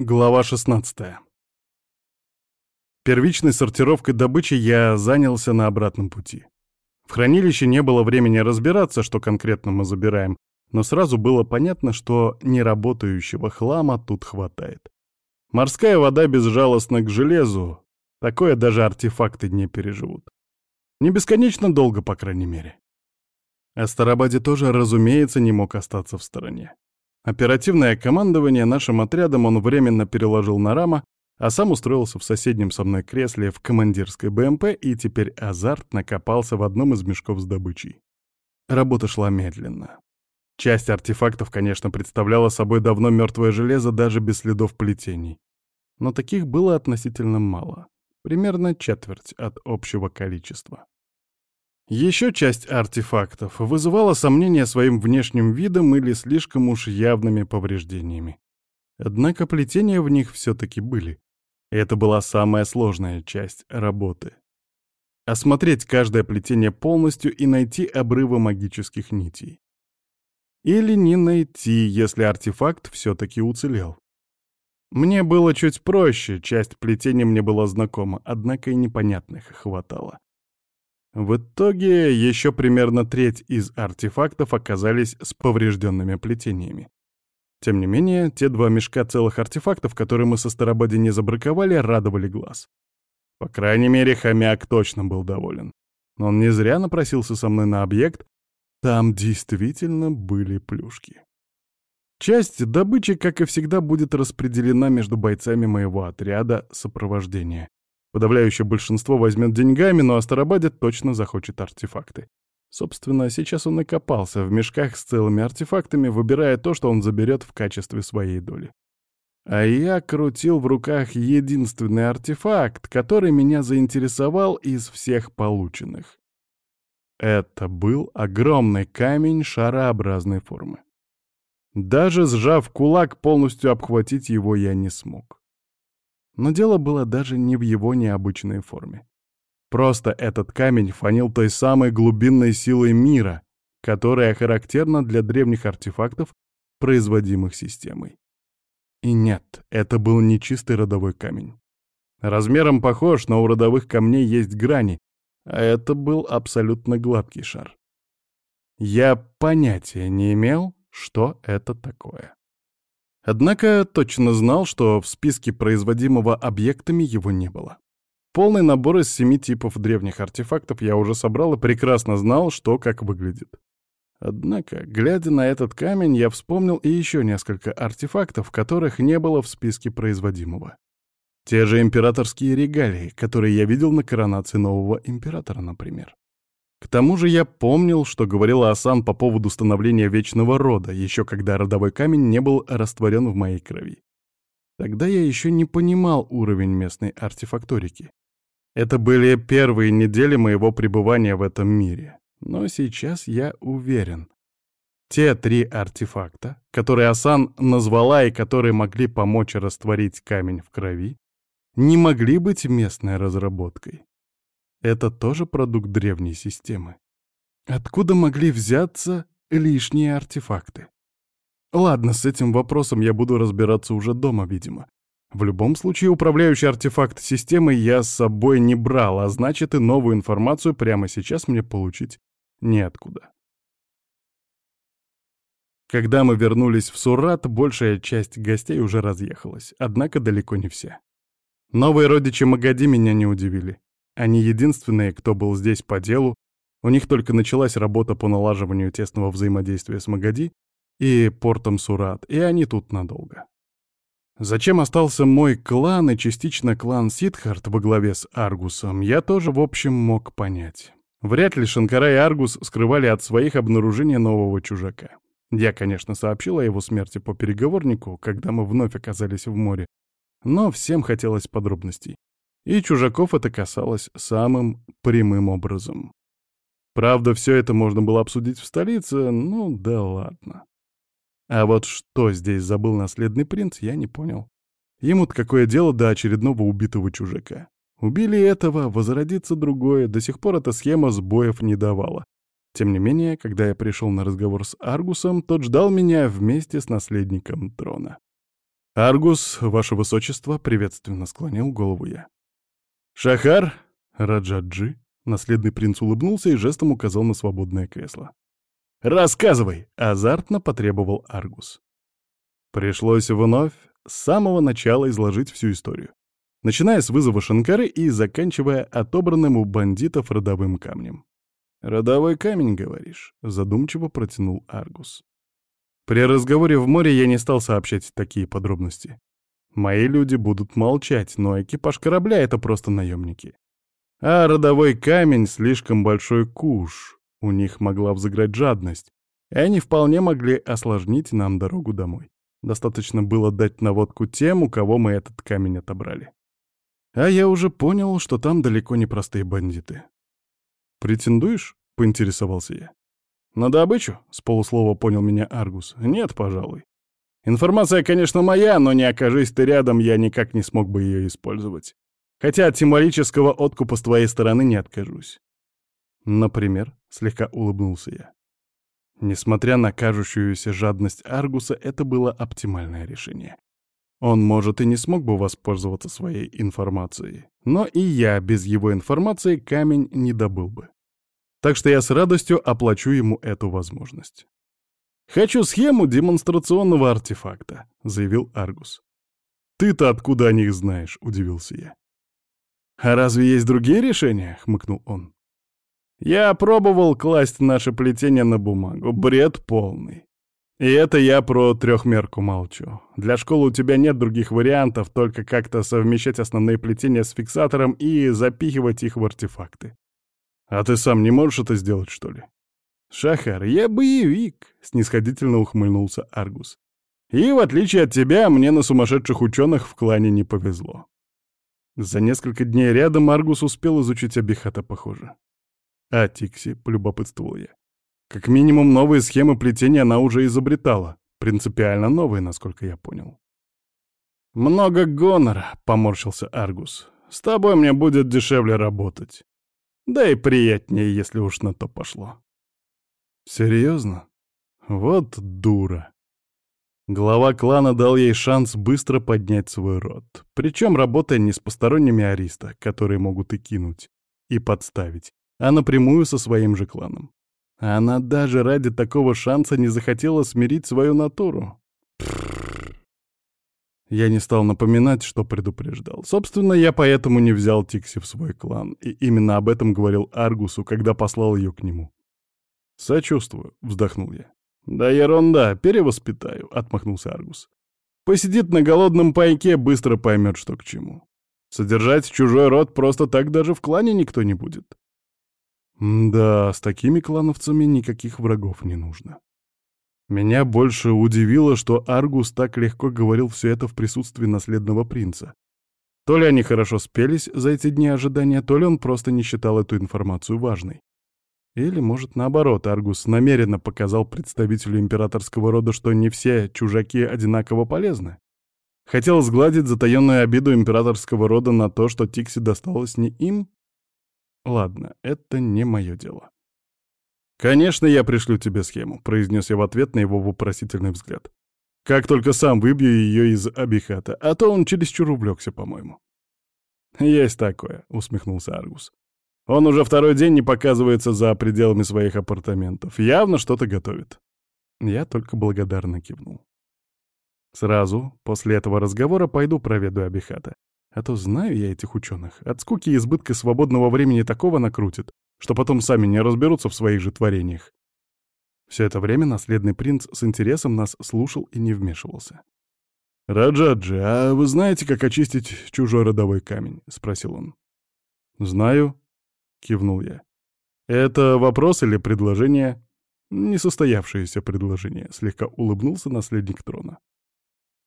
Глава 16. Первичной сортировкой добычи я занялся на обратном пути. В хранилище не было времени разбираться, что конкретно мы забираем, но сразу было понятно, что неработающего хлама тут хватает. Морская вода безжалостна к железу, такое даже артефакты не переживут. Не бесконечно долго, по крайней мере. Астарабаде тоже, разумеется, не мог остаться в стороне. Оперативное командование нашим отрядом он временно переложил на Рама, а сам устроился в соседнем со мной кресле в командирской БМП и теперь азарт накопался в одном из мешков с добычей. Работа шла медленно. Часть артефактов, конечно, представляла собой давно мертвое железо даже без следов плетений. Но таких было относительно мало. Примерно четверть от общего количества. Еще часть артефактов вызывала сомнения своим внешним видом или слишком уж явными повреждениями. Однако плетения в них все-таки были. Это была самая сложная часть работы. Осмотреть каждое плетение полностью и найти обрывы магических нитей. Или не найти, если артефакт все-таки уцелел. Мне было чуть проще, часть плетений мне была знакома, однако и непонятных хватало. В итоге еще примерно треть из артефактов оказались с поврежденными плетениями. Тем не менее, те два мешка целых артефактов, которые мы со Старободи не забраковали, радовали глаз. По крайней мере, хомяк точно был доволен. Но он не зря напросился со мной на объект, там действительно были плюшки. Часть добычи, как и всегда, будет распределена между бойцами моего отряда сопровождения. Подавляющее большинство возьмет деньгами, но Астарабаде точно захочет артефакты. Собственно, сейчас он накопался в мешках с целыми артефактами, выбирая то, что он заберет в качестве своей доли. А я крутил в руках единственный артефакт, который меня заинтересовал из всех полученных. Это был огромный камень шарообразной формы. Даже сжав кулак, полностью обхватить его я не смог. Но дело было даже не в его необычной форме. Просто этот камень фанил той самой глубинной силой мира, которая характерна для древних артефактов, производимых системой. И нет, это был не чистый родовой камень. Размером похож, но у родовых камней есть грани, а это был абсолютно гладкий шар. Я понятия не имел, что это такое. Однако точно знал, что в списке производимого объектами его не было. Полный набор из семи типов древних артефактов я уже собрал и прекрасно знал, что как выглядит. Однако, глядя на этот камень, я вспомнил и еще несколько артефактов, которых не было в списке производимого. Те же императорские регалии, которые я видел на коронации нового императора, например. К тому же я помнил, что говорила Асан по поводу становления Вечного Рода, еще когда родовой камень не был растворен в моей крови. Тогда я еще не понимал уровень местной артефакторики. Это были первые недели моего пребывания в этом мире. Но сейчас я уверен. Те три артефакта, которые Асан назвала и которые могли помочь растворить камень в крови, не могли быть местной разработкой. Это тоже продукт древней системы. Откуда могли взяться лишние артефакты? Ладно, с этим вопросом я буду разбираться уже дома, видимо. В любом случае, управляющий артефакт системы я с собой не брал, а значит и новую информацию прямо сейчас мне получить неоткуда. Когда мы вернулись в Сурат, большая часть гостей уже разъехалась, однако далеко не все. Новые родичи Магади меня не удивили. Они единственные, кто был здесь по делу, у них только началась работа по налаживанию тесного взаимодействия с Магади и портом Сурат, и они тут надолго. Зачем остался мой клан и частично клан Сидхарт во главе с Аргусом, я тоже, в общем, мог понять. Вряд ли Шанкара и Аргус скрывали от своих обнаружение нового чужака. Я, конечно, сообщил о его смерти по переговорнику, когда мы вновь оказались в море, но всем хотелось подробностей и чужаков это касалось самым прямым образом. Правда, все это можно было обсудить в столице, ну да ладно. А вот что здесь забыл наследный принц, я не понял. Ему-то какое дело до очередного убитого чужака? Убили этого, возродится другое, до сих пор эта схема сбоев не давала. Тем не менее, когда я пришел на разговор с Аргусом, тот ждал меня вместе с наследником трона. «Аргус, ваше высочество», — приветственно склонил голову я. «Шахар, Раджаджи», — наследный принц улыбнулся и жестом указал на свободное кресло. «Рассказывай!» — азартно потребовал Аргус. Пришлось вновь с самого начала изложить всю историю, начиная с вызова Шанкары и заканчивая отобранным у бандитов родовым камнем. «Родовой камень, говоришь?» — задумчиво протянул Аргус. При разговоре в море я не стал сообщать такие подробности. Мои люди будут молчать, но экипаж корабля — это просто наемники. А родовой камень — слишком большой куш. У них могла взыграть жадность, и они вполне могли осложнить нам дорогу домой. Достаточно было дать наводку тем, у кого мы этот камень отобрали. А я уже понял, что там далеко не простые бандиты. «Претендуешь?» — поинтересовался я. «На добычу?» — с полуслова понял меня Аргус. «Нет, пожалуй. Информация, конечно, моя, но не окажись ты рядом, я никак не смог бы ее использовать. Хотя от символического откупа с твоей стороны не откажусь». «Например?» — слегка улыбнулся я. Несмотря на кажущуюся жадность Аргуса, это было оптимальное решение. Он, может, и не смог бы воспользоваться своей информацией, но и я без его информации камень не добыл бы. Так что я с радостью оплачу ему эту возможность. «Хочу схему демонстрационного артефакта», — заявил Аргус. «Ты-то откуда о них знаешь?» — удивился я. «А разве есть другие решения?» — хмыкнул он. «Я пробовал класть наше плетение на бумагу. Бред полный. И это я про трехмерку молчу. Для школы у тебя нет других вариантов, только как-то совмещать основные плетения с фиксатором и запихивать их в артефакты. А ты сам не можешь это сделать, что ли? Шахар, я боевик, снисходительно ухмыльнулся Аргус. И в отличие от тебя, мне на сумасшедших ученых в клане не повезло. За несколько дней рядом Аргус успел изучить Абихата, похоже. А Тикси, полюбопытствовал я. Как минимум новые схемы плетения она уже изобретала. Принципиально новые, насколько я понял. «Много гонора», — поморщился Аргус. «С тобой мне будет дешевле работать. Да и приятнее, если уж на то пошло». «Серьезно? Вот дура». Глава клана дал ей шанс быстро поднять свой род, причем работая не с посторонними ариста, которые могут и кинуть, и подставить, а напрямую со своим же кланом. Она даже ради такого шанса не захотела смирить свою натуру. Я не стал напоминать, что предупреждал. Собственно, я поэтому не взял Тикси в свой клан, и именно об этом говорил Аргусу, когда послал ее к нему. «Сочувствую», — вздохнул я. «Да ерунда, перевоспитаю», — отмахнулся Аргус. «Посидит на голодном пайке, быстро поймет, что к чему. Содержать чужой род просто так даже в клане никто не будет». Да, с такими клановцами никаких врагов не нужно. Меня больше удивило, что Аргус так легко говорил все это в присутствии наследного принца. То ли они хорошо спелись за эти дни ожидания, то ли он просто не считал эту информацию важной. Или, может, наоборот, Аргус намеренно показал представителю императорского рода, что не все чужаки одинаково полезны. Хотел сгладить затаенную обиду императорского рода на то, что Тикси досталось не им, Ладно, это не мое дело. «Конечно, я пришлю тебе схему», — произнес я в ответ на его вопросительный взгляд. «Как только сам выбью ее из Абихата, а то он чересчур увлекся, по-моему». «Есть такое», — усмехнулся Аргус. «Он уже второй день не показывается за пределами своих апартаментов. Явно что-то готовит». Я только благодарно кивнул. Сразу после этого разговора пойду проведу Абихата. А то знаю я этих ученых. От скуки и избытка свободного времени такого накрутит, что потом сами не разберутся в своих же творениях. Все это время наследный принц с интересом нас слушал и не вмешивался. «Раджаджи, а вы знаете, как очистить чужой родовой камень?» — спросил он. «Знаю», — кивнул я. «Это вопрос или предложение?» «Несостоявшееся предложение», — слегка улыбнулся наследник трона.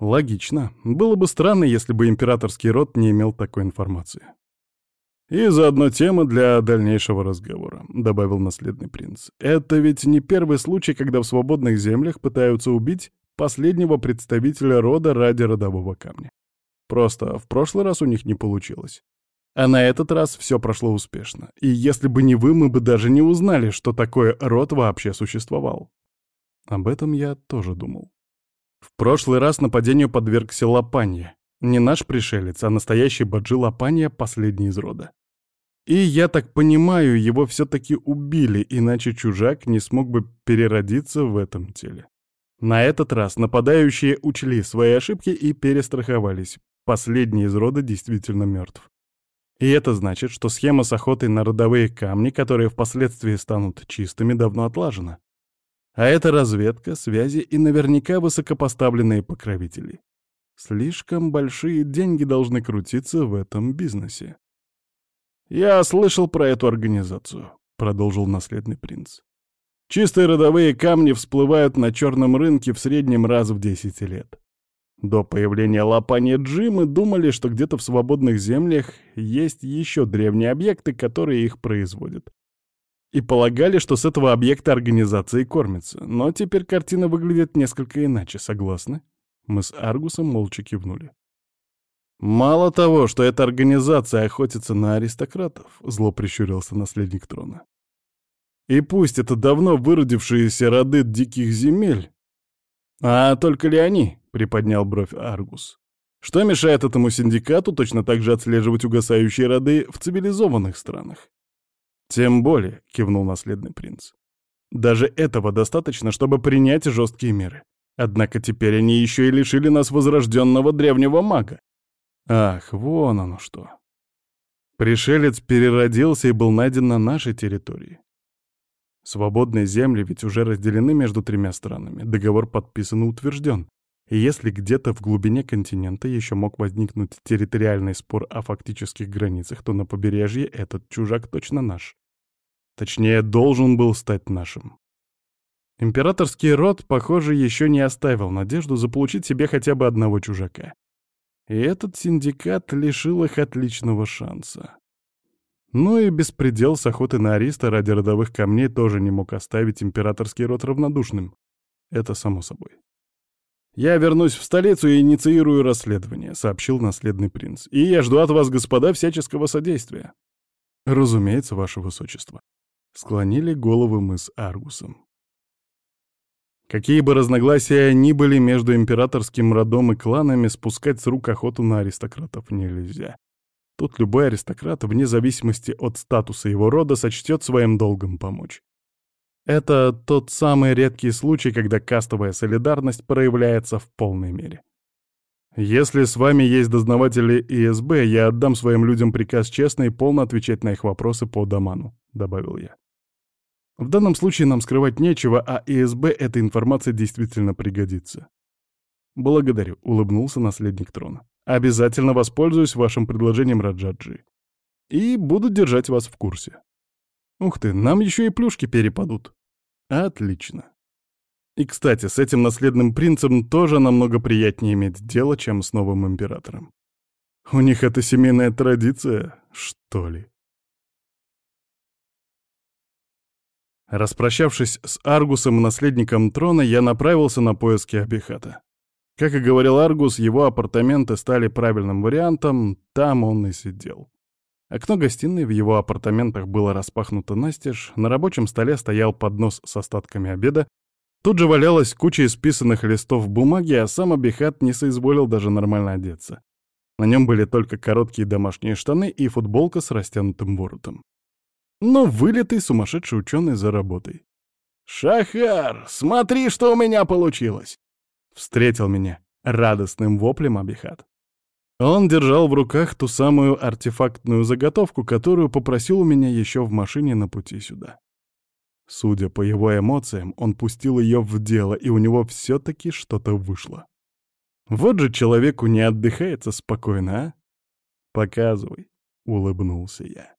Логично. Было бы странно, если бы императорский род не имел такой информации. «И заодно тема для дальнейшего разговора», — добавил наследный принц. «Это ведь не первый случай, когда в свободных землях пытаются убить последнего представителя рода ради родового камня. Просто в прошлый раз у них не получилось. А на этот раз все прошло успешно. И если бы не вы, мы бы даже не узнали, что такой род вообще существовал. Об этом я тоже думал. В прошлый раз нападению подвергся Лопанья. Не наш пришелец, а настоящий Баджи Лопанья, последний из рода. И, я так понимаю, его все-таки убили, иначе чужак не смог бы переродиться в этом теле. На этот раз нападающие учли свои ошибки и перестраховались. Последний из рода действительно мертв. И это значит, что схема с охотой на родовые камни, которые впоследствии станут чистыми, давно отлажена. А это разведка, связи и наверняка высокопоставленные покровители. Слишком большие деньги должны крутиться в этом бизнесе. «Я слышал про эту организацию», — продолжил наследный принц. «Чистые родовые камни всплывают на черном рынке в среднем раз в 10 лет. До появления Лапани Джи мы думали, что где-то в свободных землях есть еще древние объекты, которые их производят. И полагали, что с этого объекта организация и кормится. Но теперь картина выглядит несколько иначе, согласны? Мы с Аргусом молча кивнули. «Мало того, что эта организация охотится на аристократов», — зло прищурился наследник трона. «И пусть это давно выродившиеся роды диких земель, а только ли они, — приподнял бровь Аргус. «Что мешает этому синдикату точно так же отслеживать угасающие роды в цивилизованных странах?» «Тем более», — кивнул наследный принц. «Даже этого достаточно, чтобы принять жесткие меры. Однако теперь они еще и лишили нас возрожденного древнего мага. Ах, вон оно что. Пришелец переродился и был найден на нашей территории. Свободные земли ведь уже разделены между тремя странами, договор подписан и утвержден. Если где-то в глубине континента еще мог возникнуть территориальный спор о фактических границах, то на побережье этот чужак точно наш. Точнее, должен был стать нашим. Императорский род, похоже, еще не оставил надежду заполучить себе хотя бы одного чужака. И этот синдикат лишил их отличного шанса. Ну и беспредел с охоты на ариста ради родовых камней тоже не мог оставить императорский род равнодушным. Это само собой. «Я вернусь в столицу и инициирую расследование», — сообщил наследный принц. «И я жду от вас, господа, всяческого содействия». «Разумеется, ваше высочество». Склонили головы мы с Аргусом. Какие бы разногласия ни были между императорским родом и кланами, спускать с рук охоту на аристократов нельзя. Тут любой аристократ, вне зависимости от статуса его рода, сочтет своим долгом помочь. Это тот самый редкий случай, когда кастовая солидарность проявляется в полной мере. Если с вами есть дознаватели ИСБ, я отдам своим людям приказ честно и полно отвечать на их вопросы по доману», — добавил я. В данном случае нам скрывать нечего, а ИСБ эта информация действительно пригодится. «Благодарю», — улыбнулся наследник трона. «Обязательно воспользуюсь вашим предложением, Раджаджи. И буду держать вас в курсе. Ух ты, нам еще и плюшки перепадут. Отлично. И, кстати, с этим наследным принцем тоже намного приятнее иметь дело, чем с новым императором. У них это семейная традиция, что ли? Распрощавшись с Аргусом, наследником трона, я направился на поиски Абихата. Как и говорил Аргус, его апартаменты стали правильным вариантом, там он и сидел. Окно гостиной в его апартаментах было распахнуто настежь, на рабочем столе стоял поднос с остатками обеда, тут же валялась куча исписанных листов бумаги, а сам Абихат не соизволил даже нормально одеться. На нем были только короткие домашние штаны и футболка с растянутым воротом. Но вылитый сумасшедший ученый за работой. «Шахар, смотри, что у меня получилось!» Встретил меня радостным воплем Абихат. Он держал в руках ту самую артефактную заготовку, которую попросил у меня еще в машине на пути сюда. Судя по его эмоциям, он пустил ее в дело, и у него все-таки что-то вышло. Вот же человеку не отдыхается спокойно, а? Показывай, — улыбнулся я.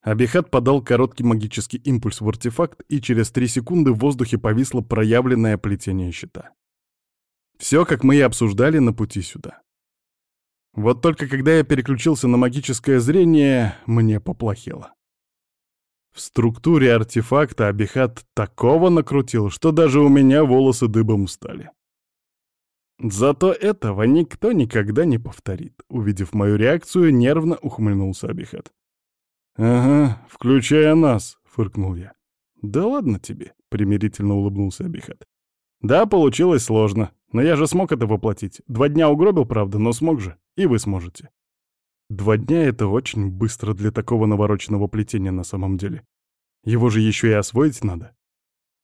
Абихат подал короткий магический импульс в артефакт, и через три секунды в воздухе повисло проявленное плетение щита. Все, как мы и обсуждали на пути сюда. Вот только когда я переключился на магическое зрение, мне поплохело. В структуре артефакта Абихат такого накрутил, что даже у меня волосы дыбом стали. Зато этого никто никогда не повторит. Увидев мою реакцию, нервно ухмыльнулся Абихат. «Ага, включая нас», — фыркнул я. «Да ладно тебе», — примирительно улыбнулся Абихат. Да, получилось сложно, но я же смог это воплотить. Два дня угробил, правда, но смог же. И вы сможете. Два дня — это очень быстро для такого навороченного плетения на самом деле. Его же еще и освоить надо.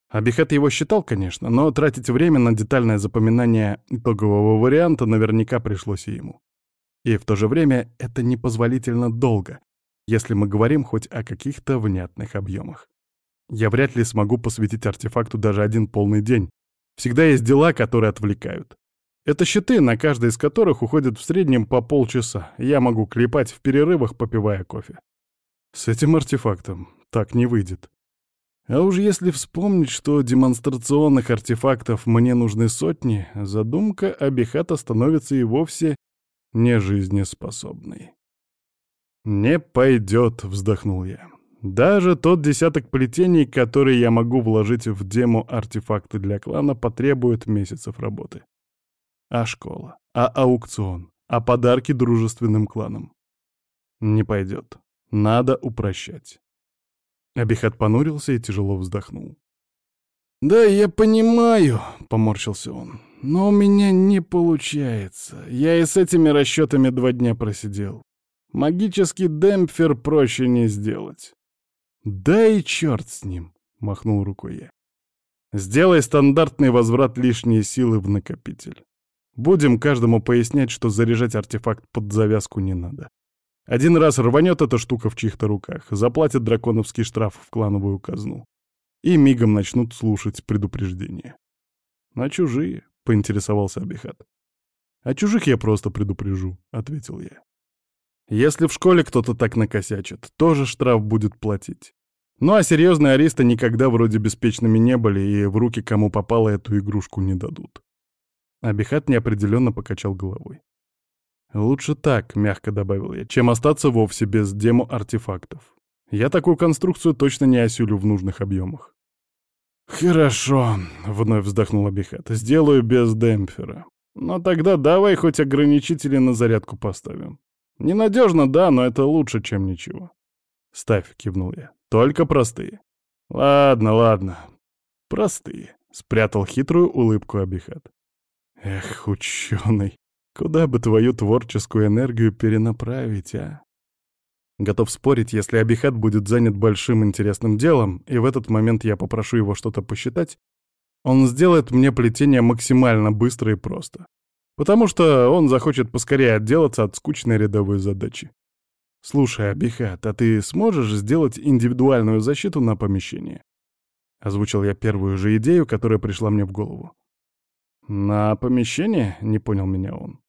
Абихат его считал, конечно, но тратить время на детальное запоминание итогового варианта наверняка пришлось и ему. И в то же время это непозволительно долго, если мы говорим хоть о каких-то внятных объемах. Я вряд ли смогу посвятить артефакту даже один полный день. Всегда есть дела, которые отвлекают. Это щиты, на каждый из которых уходит в среднем по полчаса. Я могу клепать в перерывах, попивая кофе. С этим артефактом так не выйдет. А уж если вспомнить, что демонстрационных артефактов мне нужны сотни, задумка Абихата становится и вовсе не жизнеспособной. «Не пойдет», — вздохнул я. «Даже тот десяток плетений, которые я могу вложить в демо-артефакты для клана, потребует месяцев работы. А школа? А аукцион? А подарки дружественным кланам? Не пойдет. Надо упрощать. Абихат понурился и тяжело вздохнул. «Да, я понимаю», — поморщился он, — «но у меня не получается. Я и с этими расчетами два дня просидел. Магический демпфер проще не сделать». «Да и черт с ним», — махнул рукой я. «Сделай стандартный возврат лишней силы в накопитель. Будем каждому пояснять, что заряжать артефакт под завязку не надо. Один раз рванет эта штука в чьих-то руках, заплатит драконовский штраф в клановую казну. И мигом начнут слушать предупреждения. «На чужие?» — поинтересовался Абихат. «А чужих я просто предупрежу», — ответил я. «Если в школе кто-то так накосячит, тоже штраф будет платить. Ну а серьезные аристы никогда вроде беспечными не были и в руки кому попало эту игрушку не дадут. Абихат неопределенно покачал головой. «Лучше так», — мягко добавил я, — «чем остаться вовсе без демо-артефактов. Я такую конструкцию точно не осилю в нужных объемах». «Хорошо», — вновь вздохнул Абихат, — «сделаю без демпфера. Но тогда давай хоть ограничители на зарядку поставим. Ненадежно, да, но это лучше, чем ничего». «Ставь», — кивнул я, — «только простые». «Ладно, ладно, простые», — спрятал хитрую улыбку Абихат. Эх, ученый, куда бы твою творческую энергию перенаправить, а? Готов спорить, если Абихат будет занят большим интересным делом, и в этот момент я попрошу его что-то посчитать, он сделает мне плетение максимально быстро и просто. Потому что он захочет поскорее отделаться от скучной рядовой задачи. «Слушай, Абихат, а ты сможешь сделать индивидуальную защиту на помещение?» Озвучил я первую же идею, которая пришла мне в голову. «На помещение?» — не понял меня он.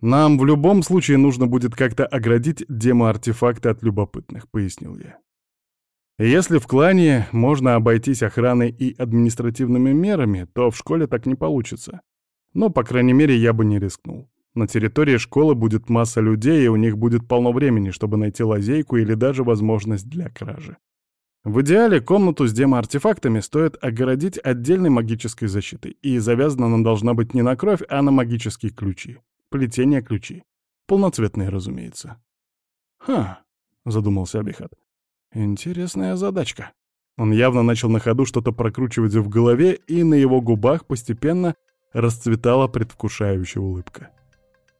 «Нам в любом случае нужно будет как-то оградить демо-артефакты от любопытных», — пояснил я. «Если в клане можно обойтись охраной и административными мерами, то в школе так не получится. Но, по крайней мере, я бы не рискнул. На территории школы будет масса людей, и у них будет полно времени, чтобы найти лазейку или даже возможность для кражи. В идеале комнату с демо-артефактами стоит огородить отдельной магической защитой, и завязана она должна быть не на кровь, а на магические ключи. Плетение ключи. Полноцветные, разумеется. «Ха», — задумался Абихат. «Интересная задачка». Он явно начал на ходу что-то прокручивать в голове, и на его губах постепенно расцветала предвкушающая улыбка.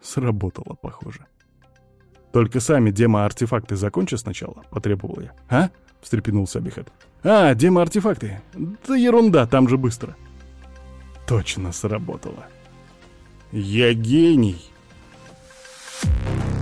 Сработало, похоже. «Только сами демо-артефакты закончи сначала», — потребовал я. «А?» —— встрепенулся Бихат. «А, Дима, артефакты. Да ерунда, там же быстро». Точно сработало. «Я гений!» Thank you.